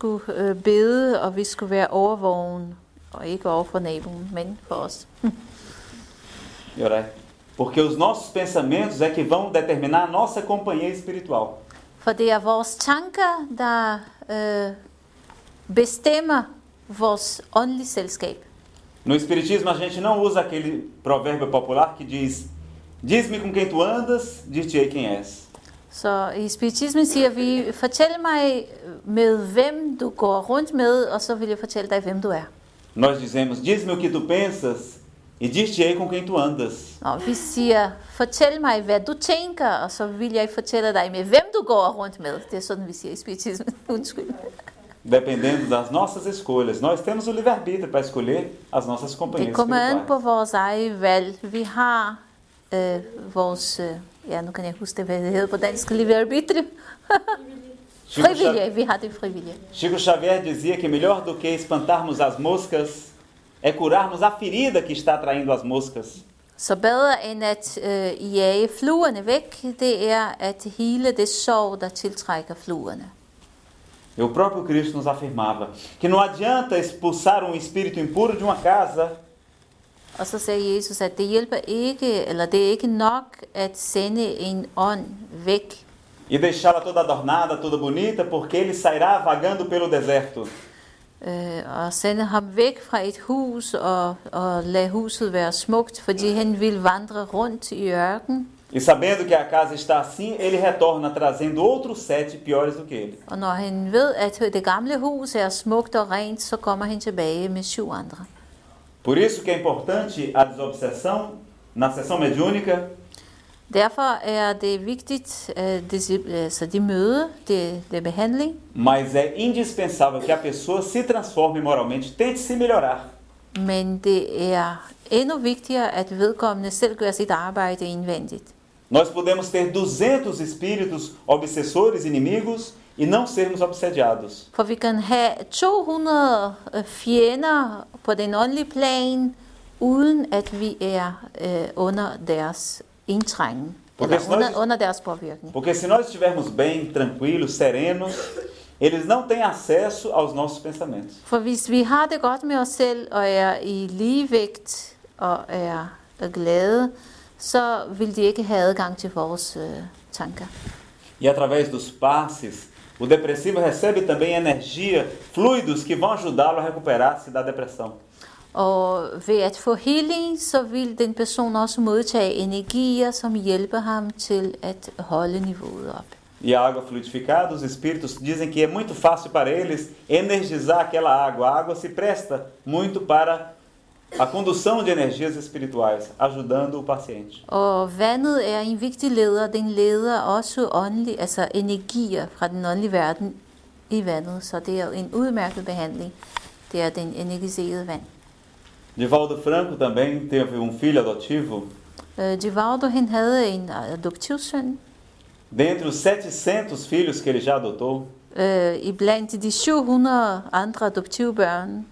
skulle øh, bede, og vi skulle være overvågen, og ikke over for naboen, men for os. E orar. Porque os nossos pensamentos é que vão determinar a nossa companhia espiritual. For det er vores tanker, der øh, bestemmer vores åndelige selskab. No Espiritismo, a gente não usa aquele provérbio popular que diz: Diz-me com quem tu andas, dir-te-ei quem és. Så i spiritismen siger vi, fortæl mig med hvem du går rundt med, og så vil jeg fortælle dig, hvem du er. Nós dizemos: Diz-me o que tu pensas, e dir-te-ei com quem tu andas. Nå, vi siger, fortæl mig, hvad du tænker, og så vil jeg fortælle dig med, hvem du går rundt med. Det er sådan, vi siger i spiritismen. Undskyld. Dependendo das nossas escolhas. Nós temos o livre-arbítrio para escolher as nossas Det companhias kommer an på vores eget valg. Vi har øh, vores, øh, ja, nu kan jeg huske det, hvad det hedder på dansk, livre Chico, Frivillige, Xa- vi har det frivillige. Chico Xavier dizia que melhor do que espantarmos as moscas é curarmos a ferida que está atraindo as moscas. Så bedre end at øh, jage fluerne væk, det er at hele det sorg, der tiltrækker fluerne. E o próprio Cristo nos afirmava que não adianta expulsar um espírito impuro de uma casa Og så sagde Jesus, at det hjælper ikke, eller det er ikke nok at sende en ånd væk, e deixá-la toda adornada, toda bonita, porque ele sairá vagando pelo deserto. øh, og sende ham væk fra et hus og, og lade huset være smukt, fordi han vil vandre rundt i ørken. E sabendo que a casa está assim, ele retorna trazendo outros sete piores do que ele. Og når han ved, at det gamle hus er smukt og rent, så kommer han tilbage med syv andre. Por isso que é importante a desobsessão na sessão mediúnica, Derfor er det vigtigt, at det, altså de møde, det, det behandling, mas é indispensável que a pessoa se transforme moralmente, tente se melhorar. men det er endnu vigtigere, at vedkommende selv gør sit arbejde indvendigt. Nós podemos ter 200 espíritos obsessores inimigos e não sermos obsediados. For vi kan have 200 øh, fjender på den åndelige plan, uden at vi er under deres indtrængen, Porque under deres påvirkning. Porque se nós estivermos bem, tranquilos, serenos, eles não têm acesso aos nossos pensamentos. For hvis vi har det godt med os selv, og er i ligevægt, og er glade, så vil de ikke have adgang til vores øh, tanker. E através dos passes, o depressivo recebe também energia, fluidos que vão ajudá-lo a recuperar-se da depressão. Og ved at få healing, så vil den person også modtage energier, som hjælper ham til at holde niveauet op. E a água fluidificada, os espíritos dizem que é muito fácil para eles energizar aquela água. A água se presta muito para a condução de energias espirituais, ajudando o paciente. Og vandet er en vigtig leder. Den leder også åndelig, altså energier fra den åndelige verden i vandet. Så det er en udmærket behandling. Det er den energiserede vand. Divaldo Franco também teve um filho adoptivo. Øh, Givaldo, han havde en adoptivsøn. Dentre os 700 filhos que ele já adotou, Øh, I blandt de 700 andre adoptivbørn,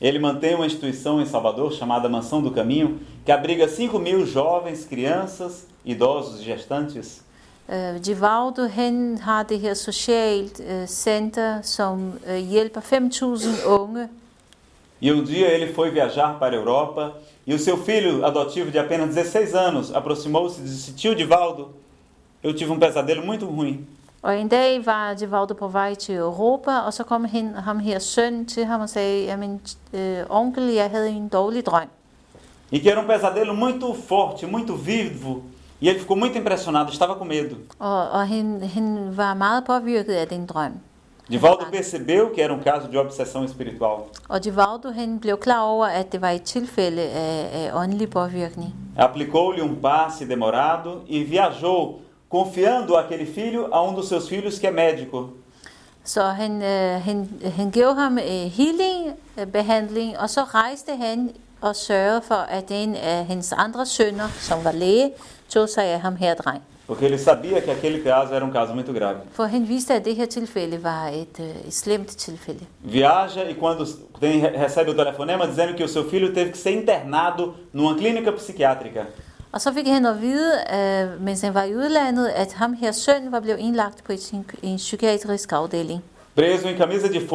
ele mantém uma instituição em Salvador chamada Mansão do Caminho, que abriga 5 mil jovens, crianças, idosos e gestantes. øh, Givaldo, han har det her socialt øh, center, som øh, hjælper 5.000 unge. E um dia ele foi viajar para a Europa e o seu filho adotivo de apenas 16 anos aproximou-se e disse: Tio Divaldo, eu tive um pesadelo muito ruim. Og en dag var Givaldo på vej til Europa, og så kom hen, ham her søn til ham og sagde, jamen øh, onkel, jeg havde en dårlig drøm. E que era um pesadelo muito forte, muito vivo. E ele ficou muito impressionado, estava com medo. Og, og han, han var meget påvirket af den drøm. Divaldo percebeu que era um caso de obsessão espiritual. Og Givaldo, han blev klar over, at det var et tilfælde af, af åndelig påvirkning. Aplicou-lhe um passe demorado e viajou, confiando aquele filho a um dos seus filhos que é médico. Så han, øh, han, han gav ham øh, healing-behandling, og så rejste han og sørgede for, at en af hans andre sønner, som var læge, tog sig af ham her dreng. Porque ele sabia que aquele caso era um caso muito grave. For han vidste, at det her tilfælde var et, øh, et slemt tilfælde. Viaja e quando tem, recebe o telefonema dizendo que o seu filho teve que ser internado numa clínica psiquiátrica. Og så fik han at vide, øh, mens han var i udlandet, at ham her søn var blevet indlagt på et, en psykiatrisk afdeling. Preso em camisa de